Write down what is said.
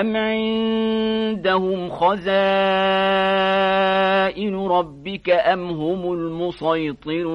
أم عندهم خزائن ربك أم هم المسيطرون